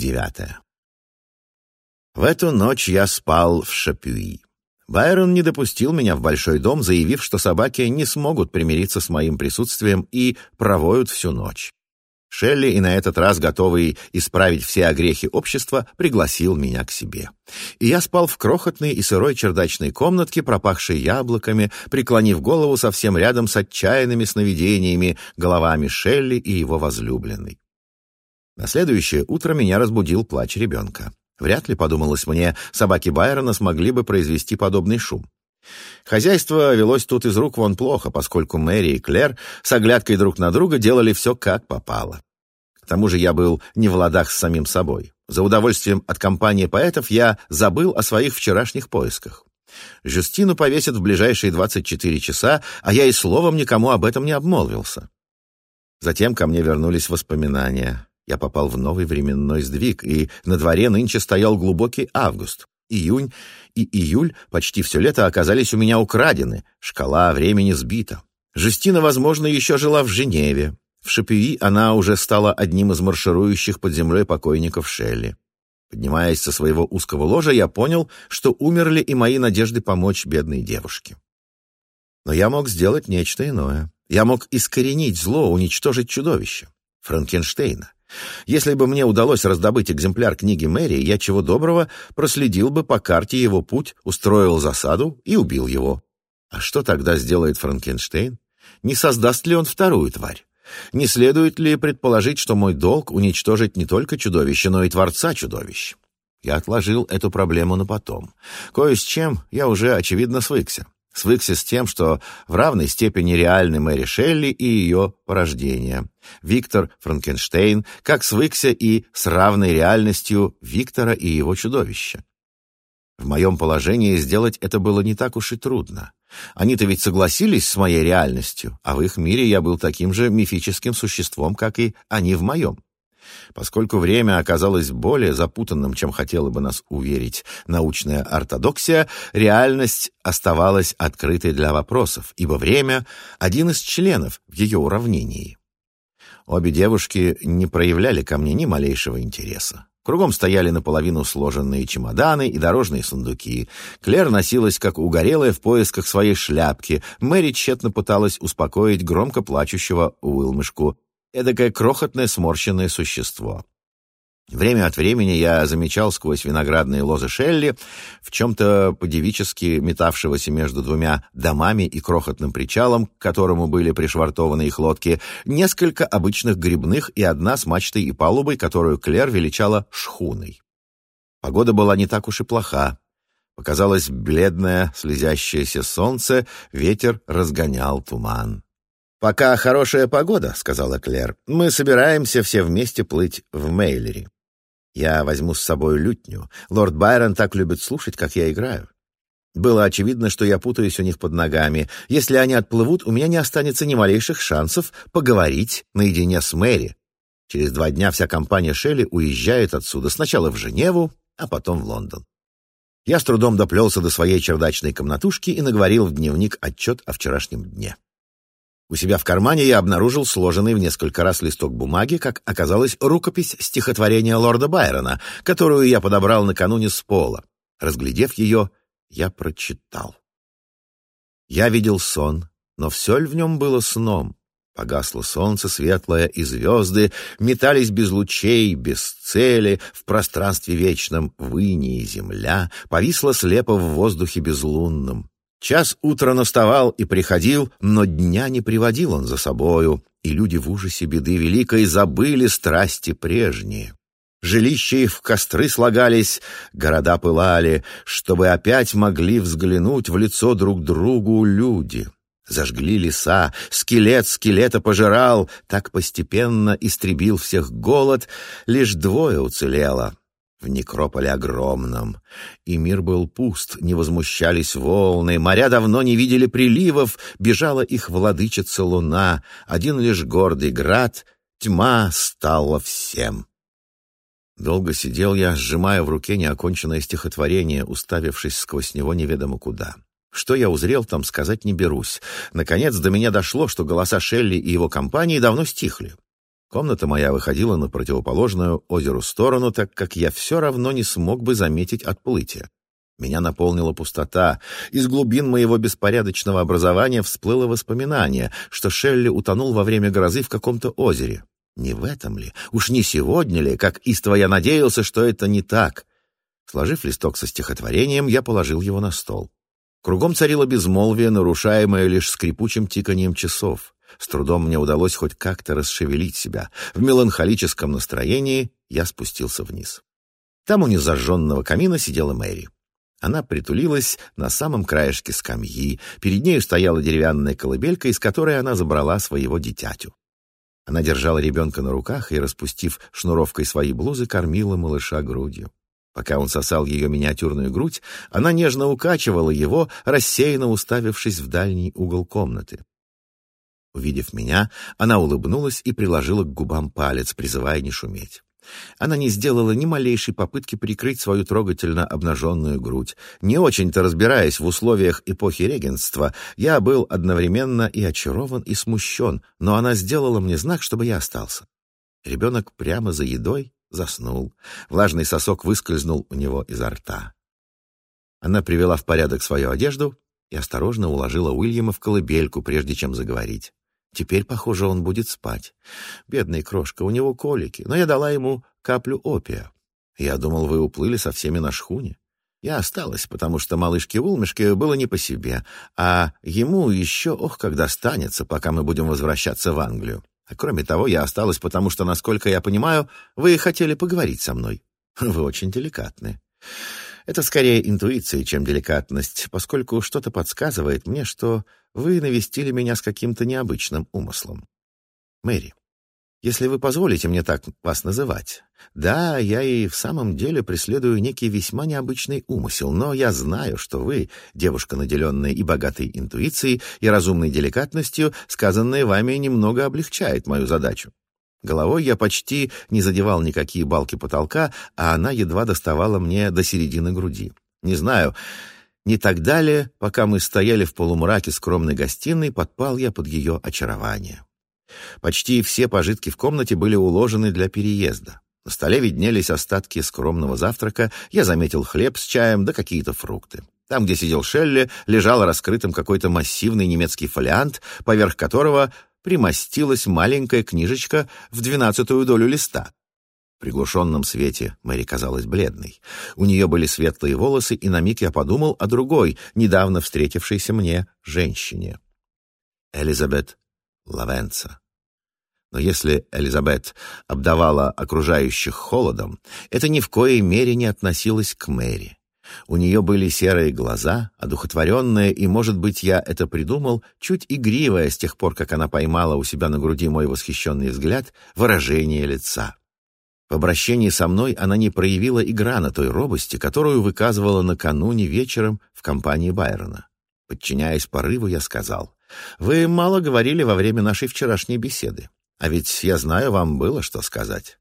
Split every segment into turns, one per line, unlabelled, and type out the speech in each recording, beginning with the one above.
Девятое. В эту ночь я спал в Шапюи. Байрон не допустил меня в большой дом, заявив, что собаки не смогут примириться с моим присутствием и провоют всю ночь. Шелли, и на этот раз готовый исправить все огрехи общества, пригласил меня к себе. И я спал в крохотной и сырой чердачной комнатке, пропахшей яблоками, преклонив голову совсем рядом с отчаянными сновидениями, головами Шелли и его возлюбленной. На следующее утро меня разбудил плач ребенка. Вряд ли, подумалось мне, собаки Байрона смогли бы произвести подобный шум. Хозяйство велось тут из рук вон плохо, поскольку Мэри и Клэр с оглядкой друг на друга делали все как попало. К тому же я был не в ладах с самим собой. За удовольствием от компании поэтов я забыл о своих вчерашних поисках. Жюстину повесят в ближайшие 24 часа, а я и словом никому об этом не обмолвился. Затем ко мне вернулись воспоминания. Я попал в новый временной сдвиг, и на дворе нынче стоял глубокий август. Июнь и июль почти все лето оказались у меня украдены, шкала времени сбита. Жестина, возможно, еще жила в Женеве. В Шапюи она уже стала одним из марширующих под землей покойников Шелли. Поднимаясь со своего узкого ложа, я понял, что умерли и мои надежды помочь бедной девушке. Но я мог сделать нечто иное. Я мог искоренить зло, уничтожить чудовище. Франкенштейна. Если бы мне удалось раздобыть экземпляр книги Мэри, я чего доброго проследил бы по карте его путь, устроил засаду и убил его. А что тогда сделает Франкенштейн? Не создаст ли он вторую тварь? Не следует ли предположить, что мой долг — уничтожить не только чудовище, но и творца чудовищ? Я отложил эту проблему на потом. Кое с чем я уже, очевидно, свыкся свыкся с тем, что в равной степени реальны Мэри Шелли и ее порождение. Виктор Франкенштейн как свыкся и с равной реальностью Виктора и его чудовища. В моем положении сделать это было не так уж и трудно. Они-то ведь согласились с моей реальностью, а в их мире я был таким же мифическим существом, как и они в моем. Поскольку время оказалось более запутанным, чем хотела бы нас уверить научная ортодоксия, реальность оставалась открытой для вопросов, ибо время — один из членов в ее уравнении. Обе девушки не проявляли ко мне ни малейшего интереса. Кругом стояли наполовину сложенные чемоданы и дорожные сундуки. Клер носилась, как угорелая, в поисках своей шляпки. Мэри тщетно пыталась успокоить громко плачущего Уилмышку эдакое крохотное сморщенное существо. Время от времени я замечал сквозь виноградные лозы Шелли в чем-то подевически метавшегося между двумя домами и крохотным причалом, к которому были пришвартованы их лодки, несколько обычных грибных и одна с мачтой и палубой, которую Клер величала шхуной. Погода была не так уж и плоха. Показалось бледное, слезящееся солнце, ветер разгонял туман. «Пока хорошая погода», — сказала Клэр. «Мы собираемся все вместе плыть в Мейлери. Я возьму с собой лютню. Лорд Байрон так любит слушать, как я играю. Было очевидно, что я путаюсь у них под ногами. Если они отплывут, у меня не останется ни малейших шансов поговорить наедине с Мэри. Через два дня вся компания Шелли уезжает отсюда сначала в Женеву, а потом в Лондон. Я с трудом доплелся до своей чердачной комнатушки и наговорил в дневник отчет о вчерашнем дне. У себя в кармане я обнаружил сложенный в несколько раз листок бумаги, как оказалось, рукопись стихотворения лорда Байрона, которую я подобрал накануне с пола. Разглядев ее, я прочитал. Я видел сон, но все ли в нем было сном? Погасло солнце светлое, и звезды метались без лучей, без цели, в пространстве вечном, в инии земля, повисла слепо в воздухе безлунном. Час утра наставал и приходил, но дня не приводил он за собою, и люди в ужасе беды великой забыли страсти прежние. Жилища их в костры слагались, города пылали, чтобы опять могли взглянуть в лицо друг другу люди. Зажгли леса, скелет скелета пожирал, так постепенно истребил всех голод, лишь двое уцелело — в некрополе огромном. И мир был пуст, не возмущались волны, моря давно не видели приливов, бежала их владычица луна, один лишь гордый град, тьма стала всем. Долго сидел я, сжимая в руке неоконченное стихотворение, уставившись сквозь него неведомо куда. Что я узрел там, сказать не берусь. Наконец до меня дошло, что голоса Шелли и его компании давно стихли. Комната моя выходила на противоположную озеру сторону, так как я все равно не смог бы заметить отплытие. Меня наполнила пустота. Из глубин моего беспорядочного образования всплыло воспоминание, что Шелли утонул во время грозы в каком-то озере. Не в этом ли? Уж не сегодня ли? Как истово я надеялся, что это не так. Сложив листок со стихотворением, я положил его на стол. Кругом царило безмолвие, нарушаемое лишь скрипучим тиканием часов. С трудом мне удалось хоть как-то расшевелить себя. В меланхолическом настроении я спустился вниз. Там у незажженного камина сидела Мэри. Она притулилась на самом краешке скамьи. Перед нею стояла деревянная колыбелька, из которой она забрала своего дитятю. Она держала ребенка на руках и, распустив шнуровкой свои блузы, кормила малыша грудью. Пока он сосал ее миниатюрную грудь, она нежно укачивала его, рассеянно уставившись в дальний угол комнаты. Увидев меня, она улыбнулась и приложила к губам палец, призывая не шуметь. Она не сделала ни малейшей попытки прикрыть свою трогательно обнаженную грудь. Не очень-то разбираясь в условиях эпохи регенства, я был одновременно и очарован, и смущен, но она сделала мне знак, чтобы я остался. Ребенок прямо за едой заснул. Влажный сосок выскользнул у него изо рта. Она привела в порядок свою одежду и осторожно уложила Уильяма в колыбельку, прежде чем заговорить. Теперь, похоже, он будет спать. Бедный крошка, у него колики, но я дала ему каплю опия. Я думал, вы уплыли со всеми на шхуне. Я осталась, потому что малышке Улмешке было не по себе, а ему еще, ох, как достанется, пока мы будем возвращаться в Англию. А кроме того, я осталась, потому что, насколько я понимаю, вы хотели поговорить со мной. Вы очень деликатны. Это скорее интуиция, чем деликатность, поскольку что-то подсказывает мне, что вы навестили меня с каким-то необычным умыслом. Мэри, если вы позволите мне так вас называть. Да, я и в самом деле преследую некий весьма необычный умысел, но я знаю, что вы, девушка, наделенная и богатой интуицией, и разумной деликатностью, сказанное вами немного облегчает мою задачу. Головой я почти не задевал никакие балки потолка, а она едва доставала мне до середины груди. Не знаю, не так далее, пока мы стояли в полумраке скромной гостиной, подпал я под ее очарование. Почти все пожитки в комнате были уложены для переезда. На столе виднелись остатки скромного завтрака, я заметил хлеб с чаем да какие-то фрукты. Там, где сидел Шелли, лежал раскрытым какой-то массивный немецкий фолиант, поверх которого примостилась маленькая книжечка в двенадцатую долю листа. В приглушенном свете Мэри казалась бледной. У нее были светлые волосы, и на миг я подумал о другой, недавно встретившейся мне, женщине. Элизабет Лавенца. Но если Элизабет обдавала окружающих холодом, это ни в коей мере не относилось к Мэри. У нее были серые глаза, одухотворенные, и, может быть, я это придумал, чуть игривое с тех пор, как она поймала у себя на груди мой восхищенный взгляд, выражение лица. В обращении со мной она не проявила игра на той робости, которую выказывала накануне вечером в компании Байрона. Подчиняясь порыву, я сказал, «Вы мало говорили во время нашей вчерашней беседы, а ведь я знаю, вам было что сказать».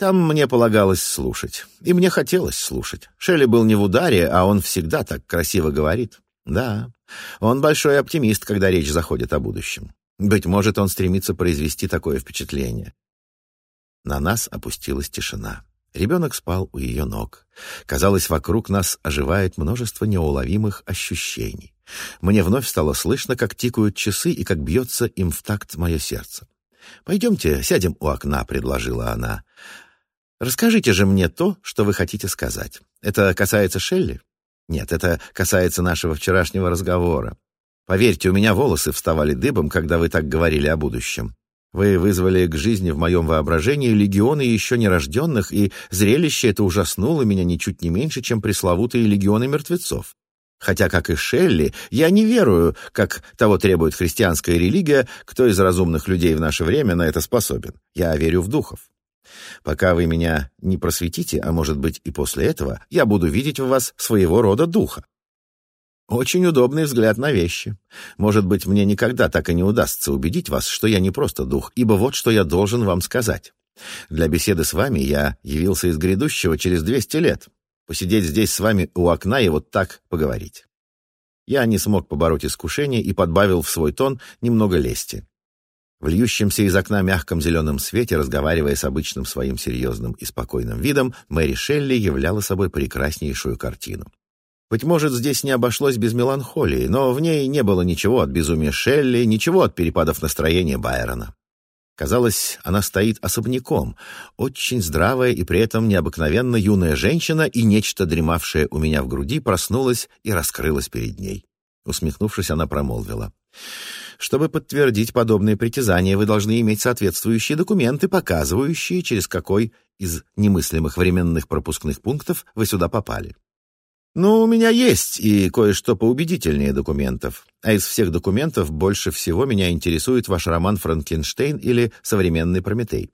Там мне полагалось слушать. И мне хотелось слушать. Шелли был не в ударе, а он всегда так красиво говорит. Да, он большой оптимист, когда речь заходит о будущем. Быть может, он стремится произвести такое впечатление. На нас опустилась тишина. Ребенок спал у ее ног. Казалось, вокруг нас оживает множество неуловимых ощущений. Мне вновь стало слышно, как тикают часы и как бьется им в такт мое сердце. «Пойдемте, сядем у окна», — предложила она. Расскажите же мне то, что вы хотите сказать. Это касается Шелли? Нет, это касается нашего вчерашнего разговора. Поверьте, у меня волосы вставали дыбом, когда вы так говорили о будущем. Вы вызвали к жизни в моем воображении легионы еще нерожденных, и зрелище это ужаснуло меня ничуть не меньше, чем пресловутые легионы мертвецов. Хотя, как и Шелли, я не верую, как того требует христианская религия, кто из разумных людей в наше время на это способен. Я верю в духов. Пока вы меня не просветите, а может быть и после этого, я буду видеть в вас своего рода духа. Очень удобный взгляд на вещи. Может быть, мне никогда так и не удастся убедить вас, что я не просто дух, ибо вот что я должен вам сказать. Для беседы с вами я явился из грядущего через 200 лет. Посидеть здесь с вами у окна и вот так поговорить. Я не смог побороть искушение и подбавил в свой тон немного лести. В льющемся из окна мягком зеленом свете, разговаривая с обычным своим серьезным и спокойным видом, Мэри Шелли являла собой прекраснейшую картину. Быть может, здесь не обошлось без меланхолии, но в ней не было ничего от безумия Шелли, ничего от перепадов настроения Байрона. Казалось, она стоит особняком, очень здравая и при этом необыкновенно юная женщина, и нечто, дремавшее у меня в груди, проснулось и раскрылось перед ней. Усмехнувшись, она промолвила — чтобы подтвердить подобные притязания, вы должны иметь соответствующие документы, показывающие, через какой из немыслимых временных пропускных пунктов вы сюда попали. Ну, у меня есть и кое-что поубедительнее документов. А из всех документов больше всего меня интересует ваш роман «Франкенштейн» или «Современный Прометей».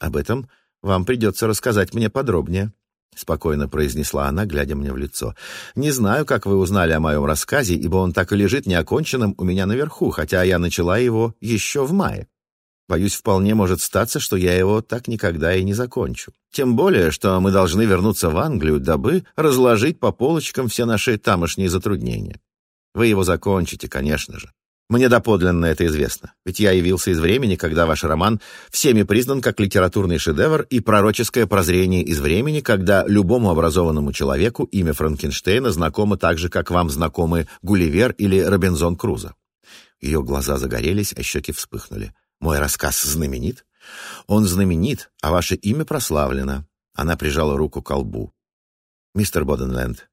Об этом вам придется рассказать мне подробнее. — спокойно произнесла она, глядя мне в лицо. «Не знаю, как вы узнали о моем рассказе, ибо он так и лежит неоконченным у меня наверху, хотя я начала его еще в мае. Боюсь, вполне может статься, что я его так никогда и не закончу. Тем более, что мы должны вернуться в Англию, дабы разложить по полочкам все наши тамошние затруднения. Вы его закончите, конечно же. Мне доподлинно это известно, ведь я явился из времени, когда ваш роман всеми признан как литературный шедевр и пророческое прозрение из времени, когда любому образованному человеку имя Франкенштейна знакомо так же, как вам знакомы Гулливер или Робинзон Крузо. Ее глаза загорелись, а щеки вспыхнули. «Мой рассказ знаменит?» «Он знаменит, а ваше имя прославлено». Она прижала руку к колбу. «Мистер Боденленд,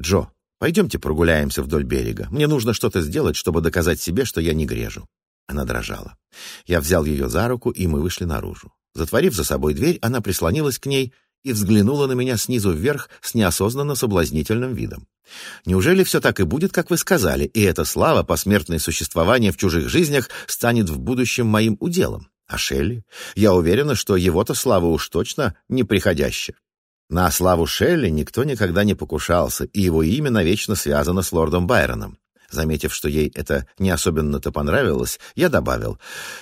Джо, Пойдемте прогуляемся вдоль берега. Мне нужно что-то сделать, чтобы доказать себе, что я не грежу». Она дрожала. Я взял ее за руку, и мы вышли наружу. Затворив за собой дверь, она прислонилась к ней и взглянула на меня снизу вверх с неосознанно соблазнительным видом. «Неужели все так и будет, как вы сказали, и эта слава, посмертное существование в чужих жизнях, станет в будущем моим уделом? А Шелли? Я уверена, что его-то слава уж точно неприходящая». На славу Шелли никто никогда не покушался, и его имя навечно связано с лордом Байроном. Заметив, что ей это не особенно-то понравилось, я добавил,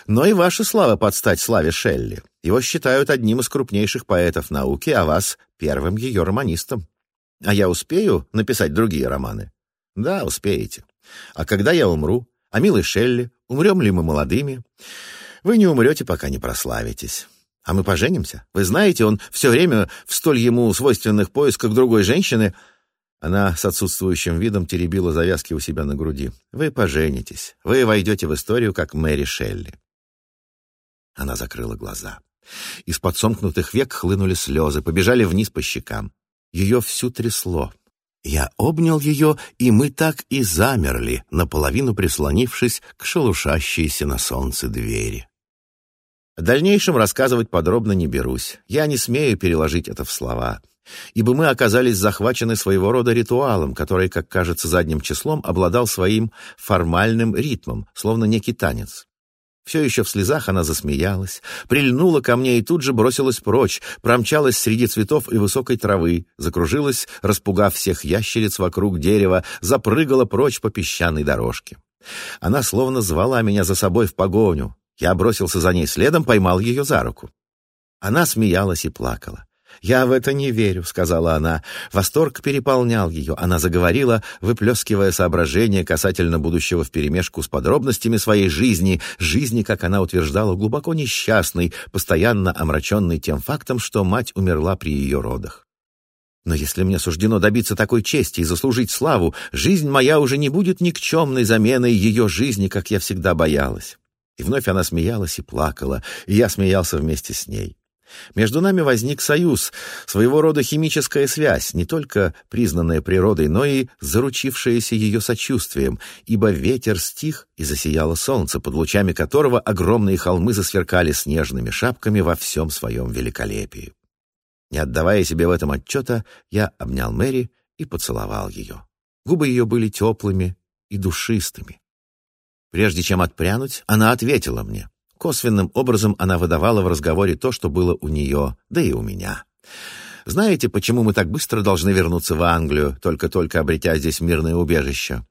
«Но и ваша слава подстать славе Шелли. Его считают одним из крупнейших поэтов науки, а вас — первым ее романистом. А я успею написать другие романы?» «Да, успеете. А когда я умру? А милый Шелли? Умрем ли мы молодыми?» «Вы не умрете, пока не прославитесь». А мы поженимся. Вы знаете, он все время в столь ему свойственных поисках другой женщины...» Она с отсутствующим видом теребила завязки у себя на груди. «Вы поженитесь. Вы войдете в историю, как Мэри Шелли». Она закрыла глаза. Из-под сомкнутых век хлынули слезы, побежали вниз по щекам. Ее всю трясло. Я обнял ее, и мы так и замерли, наполовину прислонившись к шелушащейся на солнце двери. В дальнейшем рассказывать подробно не берусь. Я не смею переложить это в слова. Ибо мы оказались захвачены своего рода ритуалом, который, как кажется задним числом, обладал своим формальным ритмом, словно некий танец. Все еще в слезах она засмеялась, прильнула ко мне и тут же бросилась прочь, промчалась среди цветов и высокой травы, закружилась, распугав всех ящериц вокруг дерева, запрыгала прочь по песчаной дорожке. Она словно звала меня за собой в погоню, я бросился за ней следом, поймал ее за руку. Она смеялась и плакала. «Я в это не верю», — сказала она. Восторг переполнял ее. Она заговорила, выплескивая соображения касательно будущего вперемешку с подробностями своей жизни, жизни, как она утверждала, глубоко несчастной, постоянно омраченной тем фактом, что мать умерла при ее родах. «Но если мне суждено добиться такой чести и заслужить славу, жизнь моя уже не будет никчемной заменой ее жизни, как я всегда боялась». И вновь она смеялась и плакала, и я смеялся вместе с ней. Между нами возник союз, своего рода химическая связь, не только признанная природой, но и заручившаяся ее сочувствием, ибо ветер стих и засияло солнце, под лучами которого огромные холмы засверкали снежными шапками во всем своем великолепии. Не отдавая себе в этом отчета, я обнял Мэри и поцеловал ее. Губы ее были теплыми и душистыми. Прежде чем отпрянуть, она ответила мне. Косвенным образом она выдавала в разговоре то, что было у нее, да и у меня. «Знаете, почему мы так быстро должны вернуться в Англию, только-только обретя здесь мирное убежище?»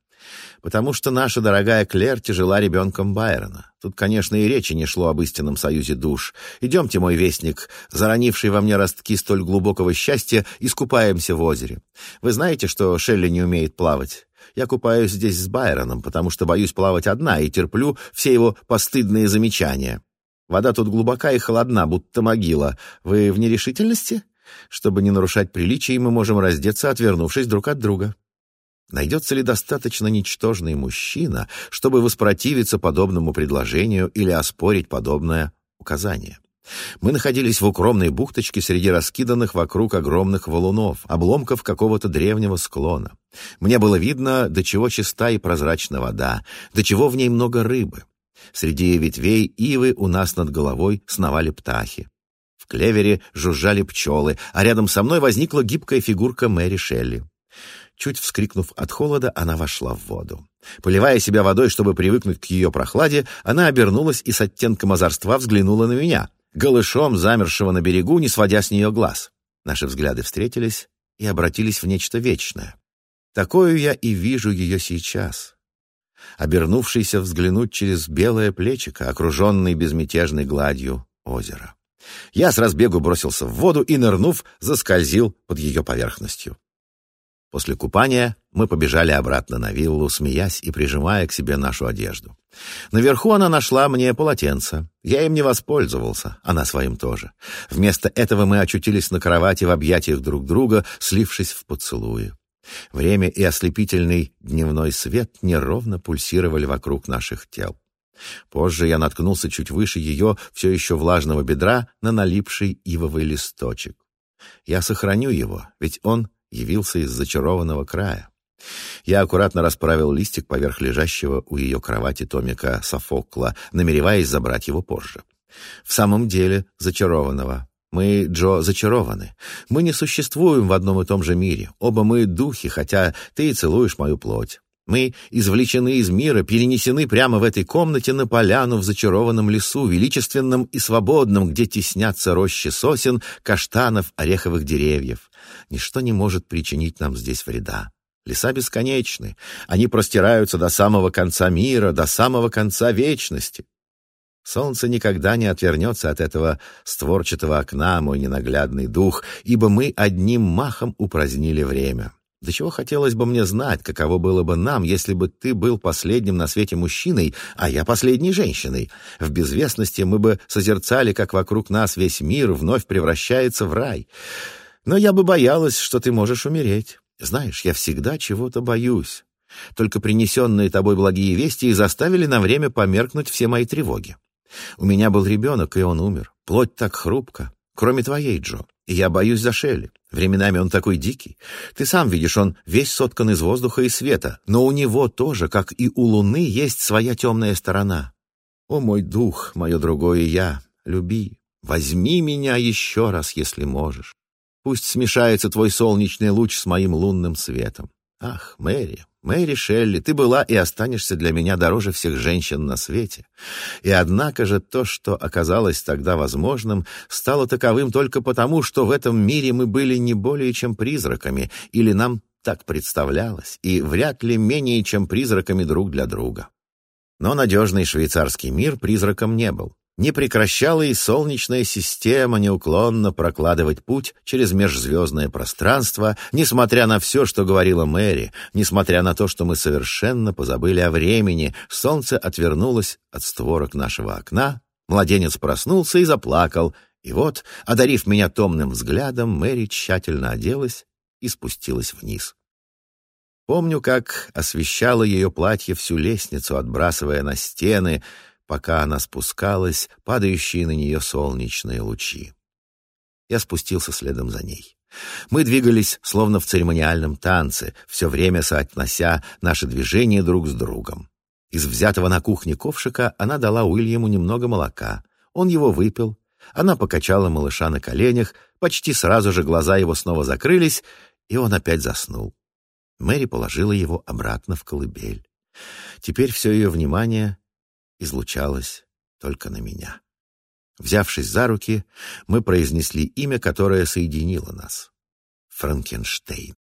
«Потому что наша дорогая Клэр тяжела ребенком Байрона. Тут, конечно, и речи не шло об истинном союзе душ. Идемте, мой вестник, заронивший во мне ростки столь глубокого счастья, искупаемся в озере. Вы знаете, что Шелли не умеет плавать?» Я купаюсь здесь с Байроном, потому что боюсь плавать одна и терплю все его постыдные замечания. Вода тут глубока и холодна, будто могила. Вы в нерешительности? Чтобы не нарушать приличий, мы можем раздеться, отвернувшись друг от друга. Найдется ли достаточно ничтожный мужчина, чтобы воспротивиться подобному предложению или оспорить подобное указание? — мы находились в укромной бухточке среди раскиданных вокруг огромных валунов, обломков какого-то древнего склона. Мне было видно, до чего чиста и прозрачна вода, до чего в ней много рыбы. Среди ветвей ивы у нас над головой сновали птахи. В клевере жужжали пчелы, а рядом со мной возникла гибкая фигурка Мэри Шелли. Чуть вскрикнув от холода, она вошла в воду. Поливая себя водой, чтобы привыкнуть к ее прохладе, она обернулась и с оттенком озорства взглянула на меня — голышом замершего на берегу, не сводя с нее глаз. Наши взгляды встретились и обратились в нечто вечное. Такую я и вижу ее сейчас. Обернувшийся взглянуть через белое плечико, окруженный безмятежной гладью озера. Я с разбегу бросился в воду и, нырнув, заскользил под ее поверхностью. После купания мы побежали обратно на виллу, смеясь и прижимая к себе нашу одежду. Наверху она нашла мне полотенце. Я им не воспользовался, она своим тоже. Вместо этого мы очутились на кровати в объятиях друг друга, слившись в поцелуи. Время и ослепительный дневной свет неровно пульсировали вокруг наших тел. Позже я наткнулся чуть выше ее все еще влажного бедра на налипший ивовый листочек. Я сохраню его, ведь он явился из зачарованного края. Я аккуратно расправил листик поверх лежащего у ее кровати томика Софокла, намереваясь забрать его позже. В самом деле зачарованного. Мы, Джо, зачарованы. Мы не существуем в одном и том же мире. Оба мы духи, хотя ты и целуешь мою плоть. Мы извлечены из мира, перенесены прямо в этой комнате на поляну в зачарованном лесу, величественном и свободном, где теснятся рощи сосен, каштанов, ореховых деревьев. Ничто не может причинить нам здесь вреда. Леса бесконечны. Они простираются до самого конца мира, до самого конца вечности. Солнце никогда не отвернется от этого створчатого окна, мой ненаглядный дух, ибо мы одним махом упразднили время. До чего хотелось бы мне знать, каково было бы нам, если бы ты был последним на свете мужчиной, а я последней женщиной. В безвестности мы бы созерцали, как вокруг нас весь мир вновь превращается в рай. Но я бы боялась, что ты можешь умереть. Знаешь, я всегда чего-то боюсь. Только принесенные тобой благие вести и заставили на время померкнуть все мои тревоги. У меня был ребенок, и он умер. Плоть так хрупка, кроме твоей, Джо. Я боюсь за Шелли. Временами он такой дикий. Ты сам видишь, он весь соткан из воздуха и света, но у него тоже, как и у Луны, есть своя темная сторона. О мой дух, мое другое я, люби, возьми меня еще раз, если можешь. Пусть смешается твой солнечный луч с моим лунным светом. Ах, Мэри, Мэри Шелли, ты была и останешься для меня дороже всех женщин на свете. И однако же то, что оказалось тогда возможным, стало таковым только потому, что в этом мире мы были не более чем призраками, или нам так представлялось, и вряд ли менее чем призраками друг для друга. Но надежный швейцарский мир призраком не был не прекращала и солнечная система неуклонно прокладывать путь через межзвездное пространство, несмотря на все, что говорила Мэри, несмотря на то, что мы совершенно позабыли о времени, солнце отвернулось от створок нашего окна, младенец проснулся и заплакал, и вот, одарив меня томным взглядом, Мэри тщательно оделась и спустилась вниз. Помню, как освещала ее платье всю лестницу, отбрасывая на стены — пока она спускалась, падающие на нее солнечные лучи. Я спустился следом за ней. Мы двигались, словно в церемониальном танце, все время соотнося наши движения друг с другом. Из взятого на кухне ковшика она дала Уильяму немного молока. Он его выпил. Она покачала малыша на коленях, почти сразу же глаза его снова закрылись, и он опять заснул. Мэри положила его обратно в колыбель. Теперь все ее внимание излучалось только на меня. Взявшись за руки, мы произнесли имя, которое соединило нас — Франкенштейн.